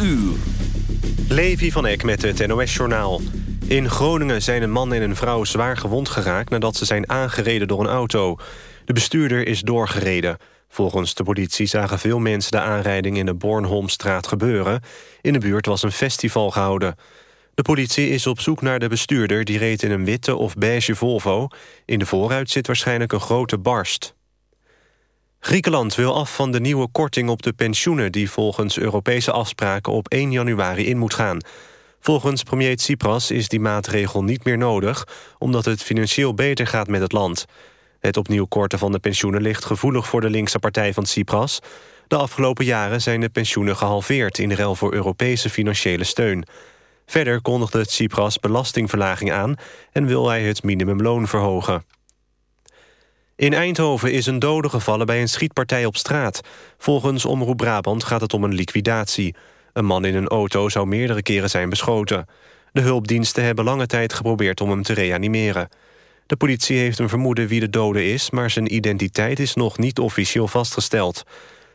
uur. Levi van Eck met het NOS-journaal. In Groningen zijn een man en een vrouw zwaar gewond geraakt... nadat ze zijn aangereden door een auto. De bestuurder is doorgereden. Volgens de politie zagen veel mensen de aanrijding in de Bornholmstraat gebeuren. In de buurt was een festival gehouden. De politie is op zoek naar de bestuurder... die reed in een witte of beige Volvo. In de voorruit zit waarschijnlijk een grote barst. Griekenland wil af van de nieuwe korting op de pensioenen... die volgens Europese afspraken op 1 januari in moet gaan. Volgens premier Tsipras is die maatregel niet meer nodig... omdat het financieel beter gaat met het land. Het opnieuw korten van de pensioenen ligt gevoelig voor de linkse partij van Tsipras. De afgelopen jaren zijn de pensioenen gehalveerd... in ruil voor Europese financiële steun. Verder kondigde Tsipras belastingverlaging aan... en wil hij het minimumloon verhogen. In Eindhoven is een dode gevallen bij een schietpartij op straat. Volgens Omroep Brabant gaat het om een liquidatie. Een man in een auto zou meerdere keren zijn beschoten. De hulpdiensten hebben lange tijd geprobeerd om hem te reanimeren. De politie heeft een vermoeden wie de dode is... maar zijn identiteit is nog niet officieel vastgesteld.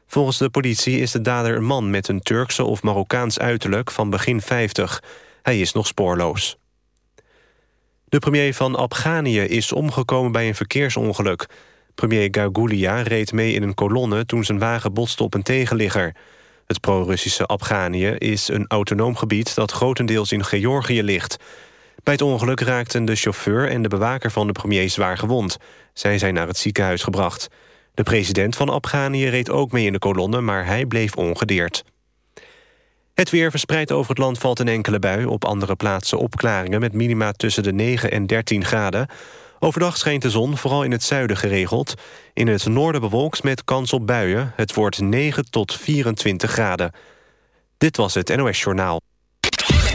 Volgens de politie is de dader een man met een Turkse of Marokkaans uiterlijk... van begin 50. Hij is nog spoorloos. De premier van Afghanië is omgekomen bij een verkeersongeluk. Premier Gagulia reed mee in een kolonne toen zijn wagen botste op een tegenligger. Het pro-Russische Afghanië is een autonoom gebied dat grotendeels in Georgië ligt. Bij het ongeluk raakten de chauffeur en de bewaker van de premier zwaar gewond. Zij zijn naar het ziekenhuis gebracht. De president van Afghanië reed ook mee in de kolonne, maar hij bleef ongedeerd. Het weer verspreid over het land valt een enkele bui. Op andere plaatsen opklaringen met minima tussen de 9 en 13 graden. Overdag schijnt de zon, vooral in het zuiden geregeld. In het noorden bewolkt met kans op buien. Het wordt 9 tot 24 graden. Dit was het NOS Journaal.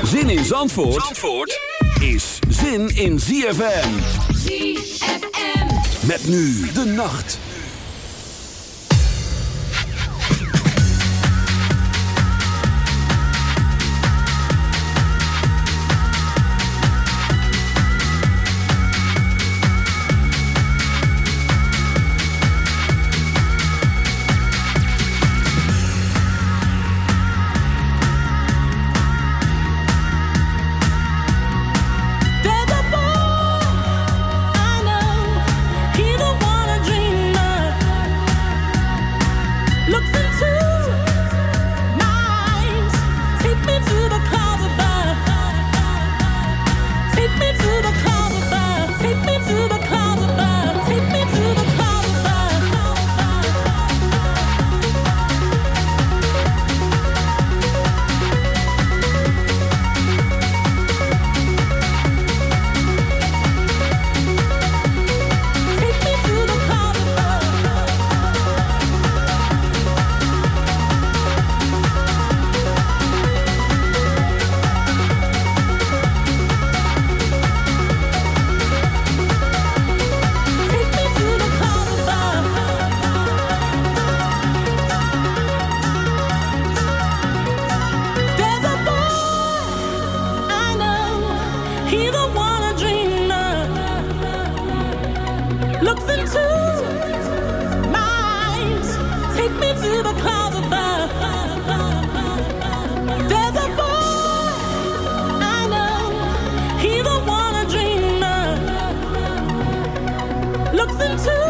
Zin in Zandvoort, Zandvoort is zin in ZFM. ZFM. Met nu de nacht. listen to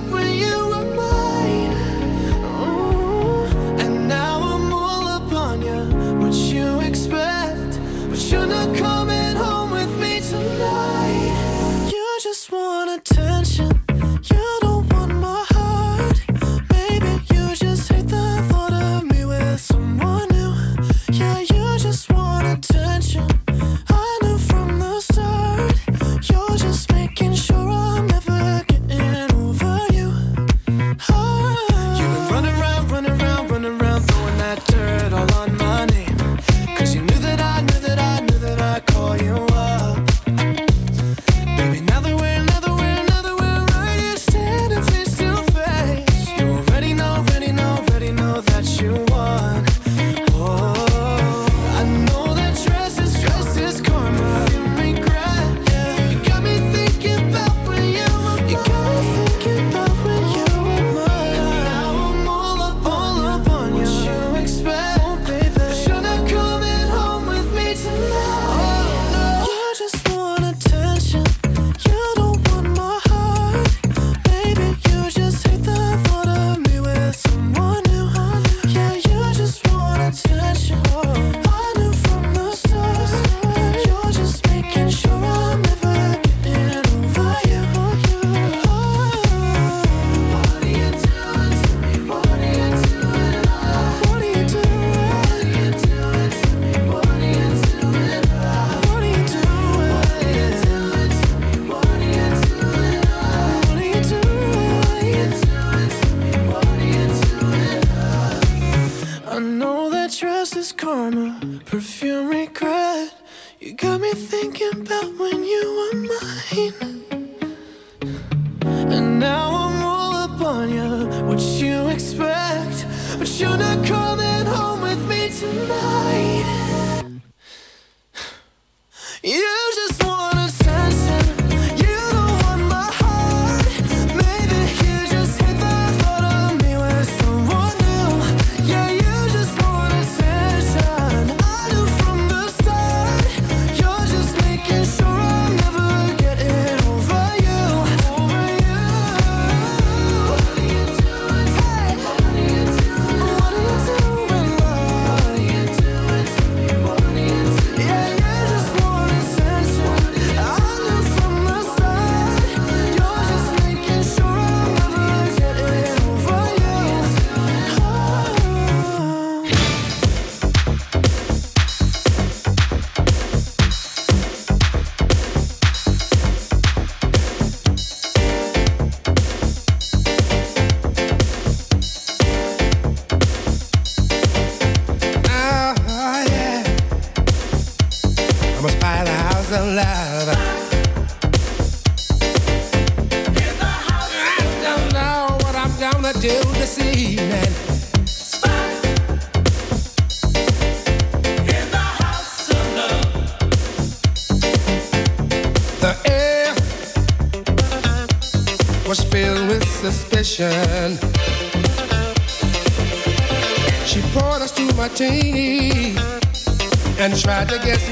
You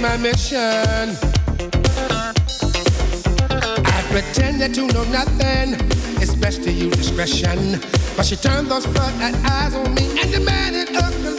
my mission. I pretended to know nothing, it's best to use discretion. But she turned those flood eyes on me and demanded a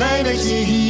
blij dat je hier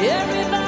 Everybody's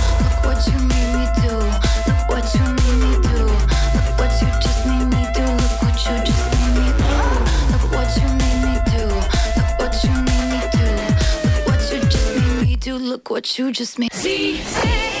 What you just made. In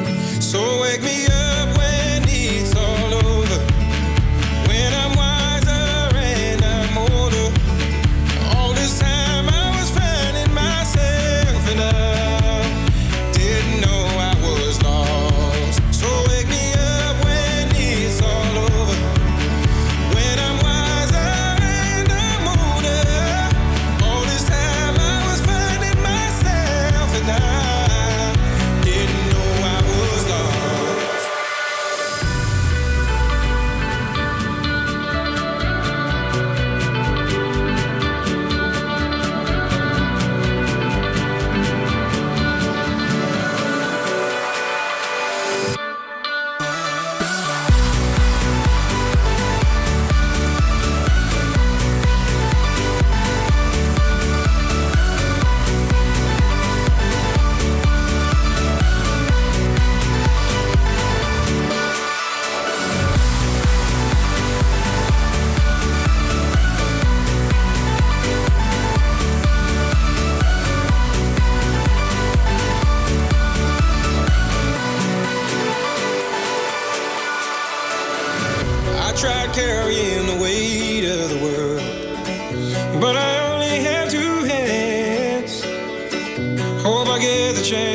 So wake me up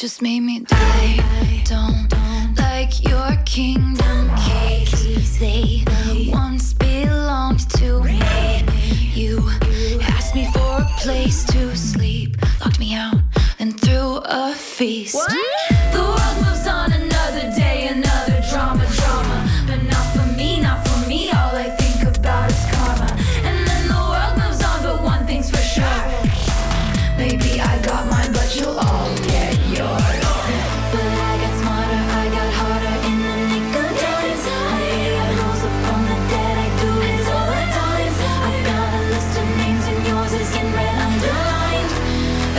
just made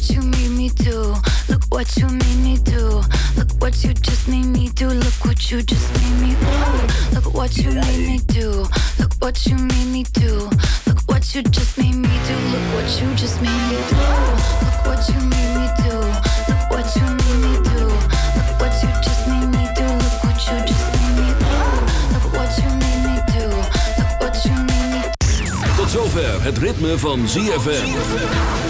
What you made me do. Look what you made me do. Look what you just made me do. Look what you just made me do. Look what you made me do. Look what you made me do. Look what you just made me do. Look what you just made me do. Look what you made me do. Look what you made me do. Look what you just made me do. Look what you just made me do. Look what you made me do. Look what you made me do. Tot zover het ritme van ZFM.